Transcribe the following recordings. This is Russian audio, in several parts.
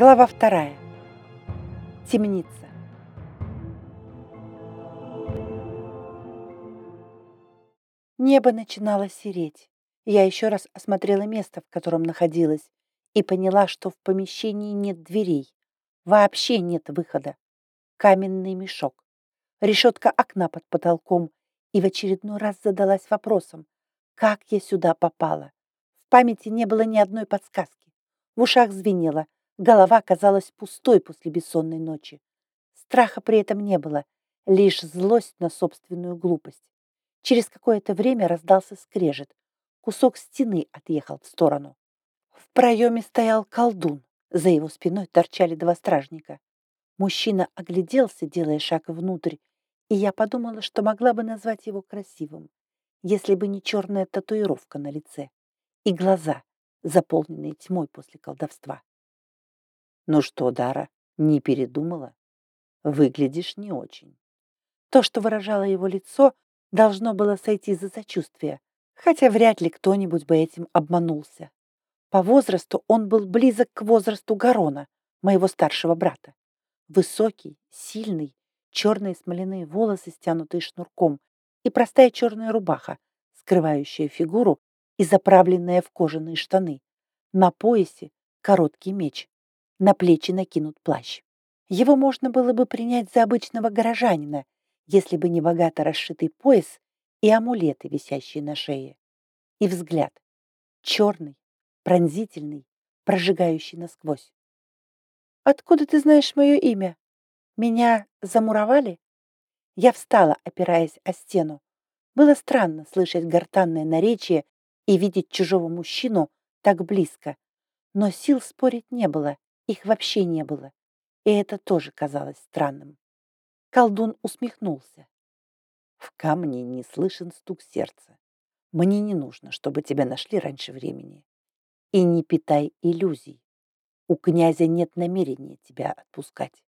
Глава вторая. Темница. Небо начинало сереть. Я еще раз осмотрела место, в котором находилась, и поняла, что в помещении нет дверей. Вообще нет выхода. Каменный мешок. Решетка окна под потолком. И в очередной раз задалась вопросом, как я сюда попала. В памяти не было ни одной подсказки. В ушах звенело, голова казалась пустой после бессонной ночи. Страха при этом не было, лишь злость на собственную глупость. Через какое-то время раздался скрежет. Кусок стены отъехал в сторону. В проеме стоял колдун. За его спиной торчали два стражника. Мужчина огляделся, делая шаг внутрь, и я подумала, что могла бы назвать его красивым, если бы не черная татуировка на лице и глаза, заполненные тьмой после колдовства. «Ну что, Дара, не передумала? Выглядишь не очень». То, что выражало его лицо, должно было сойти за сочувствие, хотя вряд ли кто-нибудь бы этим обманулся. По возрасту он был близок к возрасту Гарона, моего старшего брата. Высокий, сильный, черные смоляные волосы, стянутые шнурком, и простая черная рубаха, скрывающая фигуру и заправленная в кожаные штаны. На поясе короткий меч, на плечи накинут плащ. Его можно было бы принять за обычного горожанина, если бы не богато расшитый пояс и амулеты, висящие на шее. И взгляд. Черный, пронзительный, прожигающий насквозь. «Откуда ты знаешь мое имя? Меня замуровали?» Я встала, опираясь о стену. Было странно слышать гортанное наречие и видеть чужого мужчину так близко. Но сил спорить не было, их вообще не было. И это тоже казалось странным. Колдун усмехнулся. В камне не слышен стук сердца. Мне не нужно, чтобы тебя нашли раньше времени. И не питай иллюзий. У князя нет намерения тебя отпускать.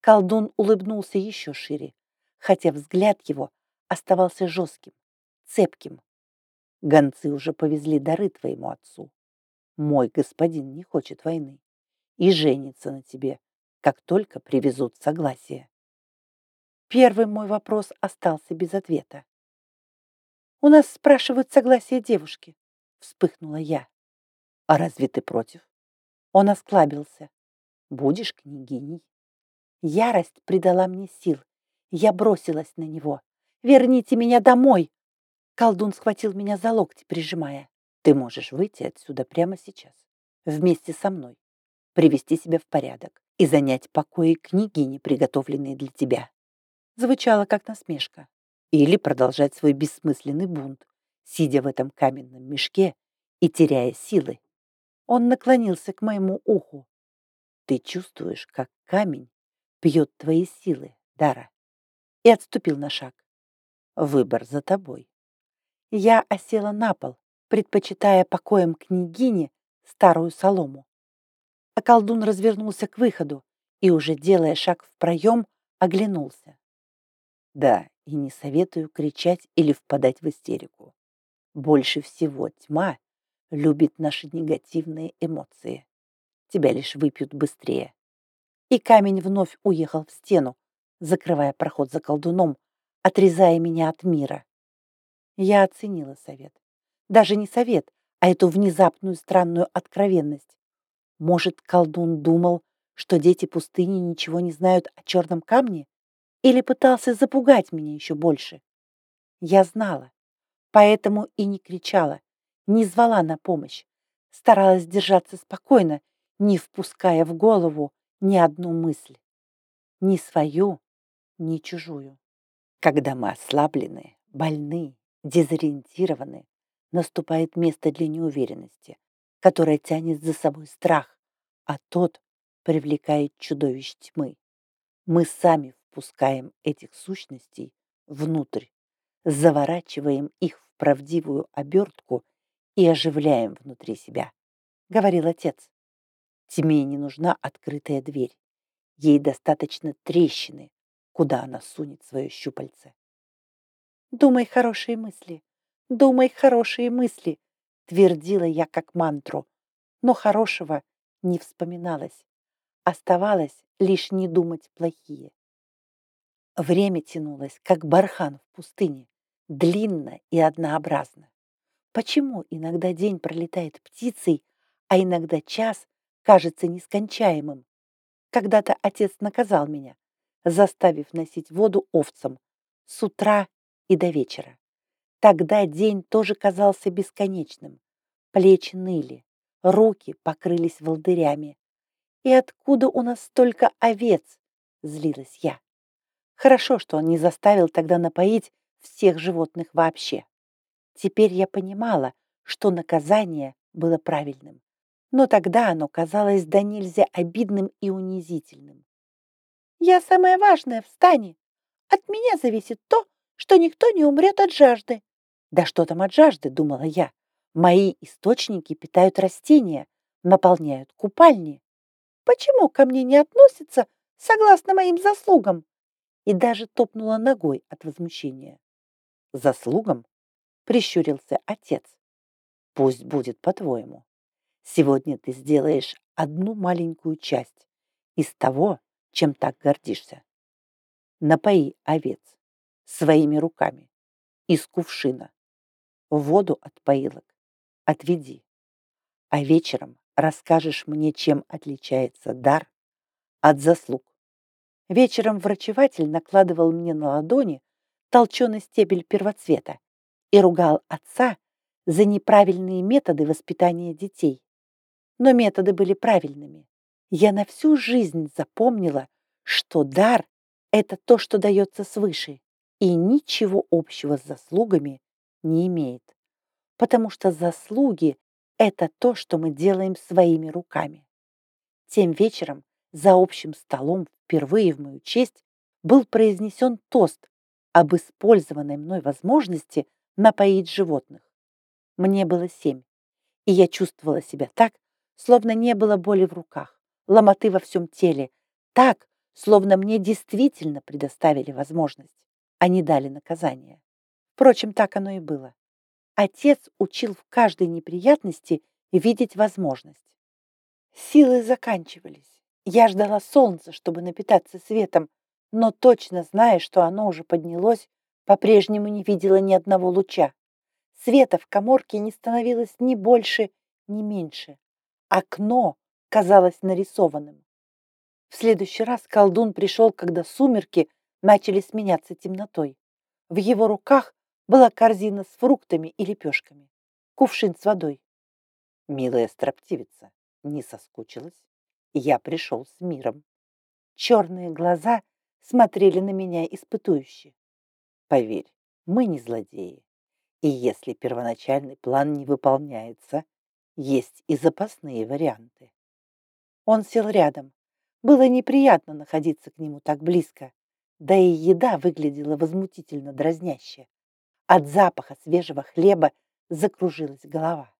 Колдун улыбнулся еще шире, хотя взгляд его оставался жестким, цепким. Гонцы уже повезли дары твоему отцу. Мой господин не хочет войны и женится на тебе, как только привезут согласие. Первый мой вопрос остался без ответа. «У нас спрашивают согласие девушки», — вспыхнула я. «А разве ты против?» Он осклабился. «Будешь княгиней?» Ярость придала мне сил. Я бросилась на него. «Верните меня домой!» Колдун схватил меня за локти, прижимая. «Ты можешь выйти отсюда прямо сейчас, вместе со мной, привести себя в порядок и занять покои княгини, приготовленные для тебя». Звучало как насмешка или продолжать свой бессмысленный бунт, сидя в этом каменном мешке и теряя силы. Он наклонился к моему уху. Ты чувствуешь, как камень пьет твои силы, Дара, и отступил на шаг. Выбор за тобой. Я осела на пол, предпочитая покоем княгини старую солому. А колдун развернулся к выходу и, уже делая шаг в проем, оглянулся. Да, и не советую кричать или впадать в истерику. Больше всего тьма любит наши негативные эмоции. Тебя лишь выпьют быстрее. И камень вновь уехал в стену, закрывая проход за колдуном, отрезая меня от мира. Я оценила совет. Даже не совет, а эту внезапную странную откровенность. Может, колдун думал, что дети пустыни ничего не знают о черном камне? Или пытался запугать меня еще больше. Я знала, поэтому и не кричала, не звала на помощь, старалась держаться спокойно, не впуская в голову ни одну мысль. Ни свою, ни чужую. Когда мы ослаблены, больны, дезориентированы, наступает место для неуверенности, которое тянет за собой страх, а тот привлекает чудовищ тьмы. Мы сами впускаем этих сущностей внутрь, заворачиваем их в правдивую обертку и оживляем внутри себя, говорил отец. Тьме не нужна открытая дверь. Ей достаточно трещины, куда она сунет свое щупальце. «Думай хорошие мысли, думай хорошие мысли», твердила я как мантру, но хорошего не вспоминалось. Оставалось лишь не думать плохие. Время тянулось, как бархан в пустыне, длинно и однообразно. Почему иногда день пролетает птицей, а иногда час кажется нескончаемым? Когда-то отец наказал меня, заставив носить воду овцам с утра и до вечера. Тогда день тоже казался бесконечным. Плечи ныли, руки покрылись волдырями. «И откуда у нас столько овец?» — злилась я. Хорошо, что он не заставил тогда напоить всех животных вообще. Теперь я понимала, что наказание было правильным. Но тогда оно казалось до нельзя обидным и унизительным. «Я самое важное, встань! От меня зависит то, что никто не умрет от жажды». «Да что там от жажды?» — думала я. «Мои источники питают растения, наполняют купальни. Почему ко мне не относятся согласно моим заслугам?» И даже топнула ногой от возмущения. «Заслугам?» — прищурился отец. «Пусть будет по-твоему. Сегодня ты сделаешь одну маленькую часть из того, чем так гордишься. Напои овец своими руками из кувшина. Воду от поилок отведи. А вечером расскажешь мне, чем отличается дар от заслуг. Вечером врачеватель накладывал мне на ладони толченый стебель первоцвета и ругал отца за неправильные методы воспитания детей. Но методы были правильными. Я на всю жизнь запомнила, что дар — это то, что дается свыше, и ничего общего с заслугами не имеет. Потому что заслуги — это то, что мы делаем своими руками. Тем вечером за общим столом впервые в мою честь был произнесен тост об использованной мной возможности напоить животных. Мне было семь, и я чувствовала себя так, словно не было боли в руках, ломоты во всем теле, так, словно мне действительно предоставили возможность, а не дали наказание. Впрочем, так оно и было. Отец учил в каждой неприятности видеть возможность. Силы заканчивались. Я ждала солнца, чтобы напитаться светом, но точно зная, что оно уже поднялось, по-прежнему не видела ни одного луча. Света в коморке не становилось ни больше, ни меньше. Окно казалось нарисованным. В следующий раз колдун пришел, когда сумерки начали сменяться темнотой. В его руках была корзина с фруктами и лепешками, кувшин с водой. Милая строптивица не соскучилась. Я пришел с миром. Черные глаза смотрели на меня испытующе. Поверь, мы не злодеи. И если первоначальный план не выполняется, есть и запасные варианты. Он сел рядом. Было неприятно находиться к нему так близко. Да и еда выглядела возмутительно дразняще. От запаха свежего хлеба закружилась голова.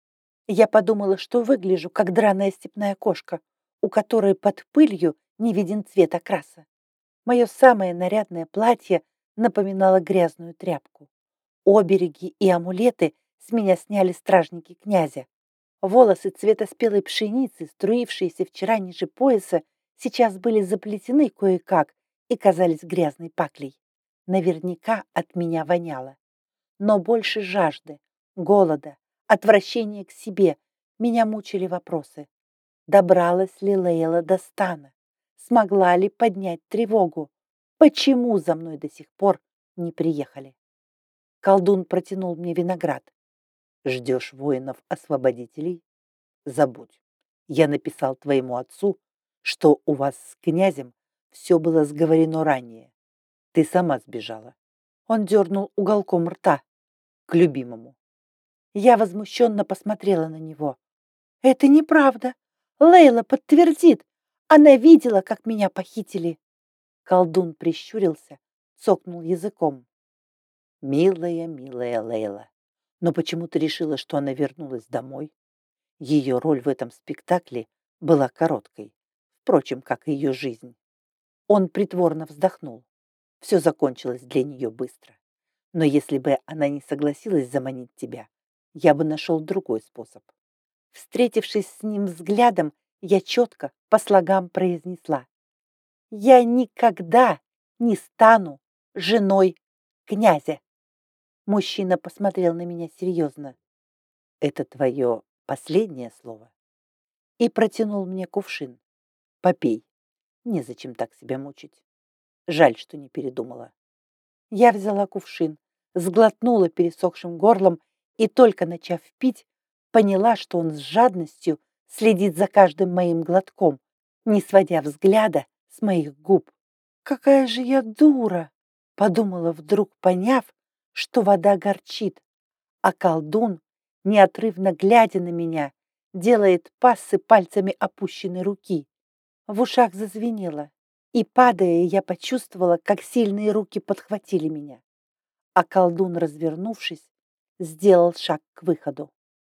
Я подумала, что выгляжу, как драная степная кошка, у которой под пылью не виден цвет окраса. Мое самое нарядное платье напоминало грязную тряпку. Обереги и амулеты с меня сняли стражники князя. Волосы цвета спелой пшеницы, струившиеся вчера ниже пояса, сейчас были заплетены кое-как и казались грязной паклей. Наверняка от меня воняло. Но больше жажды, голода, отвращения к себе меня мучили вопросы. Добралась ли Лейла до стана? смогла ли поднять тревогу. Почему за мной до сих пор не приехали? Колдун протянул мне виноград. Ждешь воинов-освободителей? Забудь. Я написал твоему отцу, что у вас с князем все было сговорено ранее. Ты сама сбежала. Он дернул уголком рта к любимому. Я возмущенно посмотрела на него. Это неправда. Лейла подтвердит, она видела, как меня похитили. Колдун прищурился, цокнул языком. Милая, милая Лейла. Но почему ты решила, что она вернулась домой? Ее роль в этом спектакле была короткой, впрочем, как и ее жизнь. Он притворно вздохнул. Все закончилось для нее быстро. Но если бы она не согласилась заманить тебя, я бы нашел другой способ. Встретившись с ним взглядом, Я четко по слогам произнесла. Я никогда не стану женой князя. Мужчина посмотрел на меня серьезно. Это твое последнее слово? И протянул мне кувшин. Попей. Незачем так себя мучить. Жаль, что не передумала. Я взяла кувшин, сглотнула пересохшим горлом и, только начав пить, поняла, что он с жадностью следит за каждым моим глотком, не сводя взгляда с моих губ. «Какая же я дура!» — подумала вдруг, поняв, что вода горчит, а колдун, неотрывно глядя на меня, делает пассы пальцами опущенной руки. В ушах зазвенело, и, падая, я почувствовала, как сильные руки подхватили меня. А колдун, развернувшись, сделал шаг к выходу.